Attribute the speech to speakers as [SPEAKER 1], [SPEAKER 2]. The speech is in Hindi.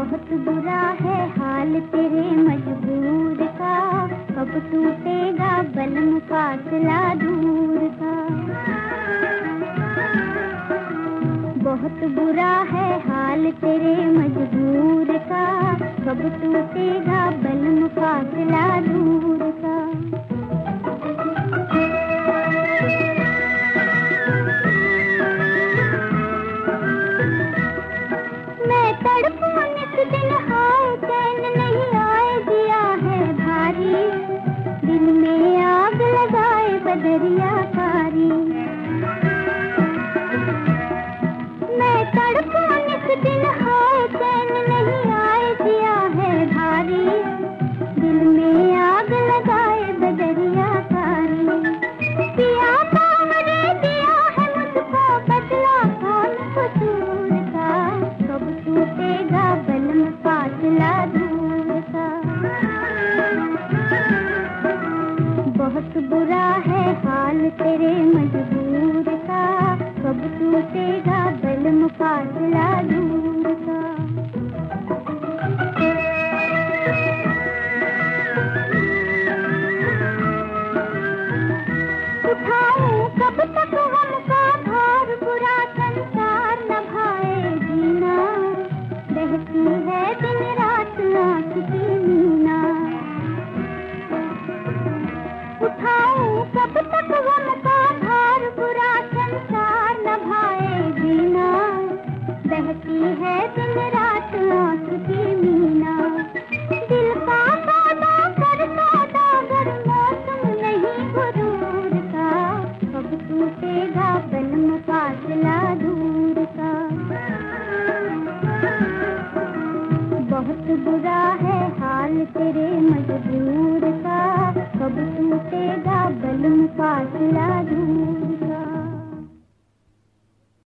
[SPEAKER 1] बहुत बुरा है हाल तेरे मजबूर का। कब टूटेगा बलम फासला दूर का। बहुत बुरा है हाल तेरे मजबूर का। कब टूटेगा बलम फासला दूर तड़पूं बहुत बुरा है हाल तेरे मजबूर का। कब टूटेगा बल मुकाबला दूर का। उठाऊं कब तक कब तक भार बुरा संसार न भाए जीना, बहती है दिन रात आँख की मीना। दिल का सौदा कर मौसम नहीं गुरूर का कब टूटेगा दूर का। बहुत बुरा है हाल तेरे मजबूर का कब टूटेगा